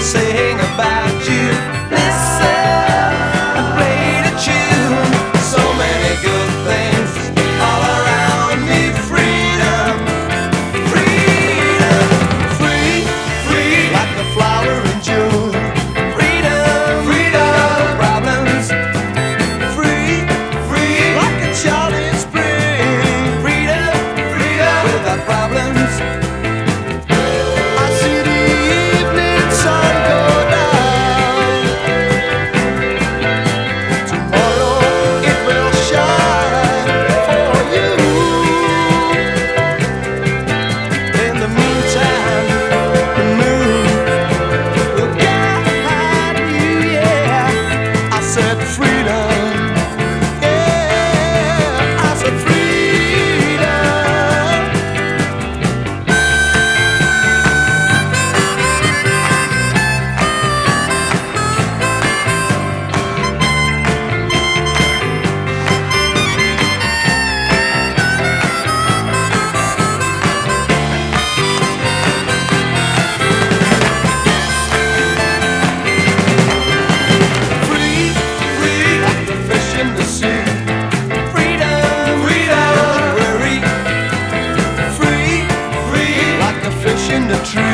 sing about you. true.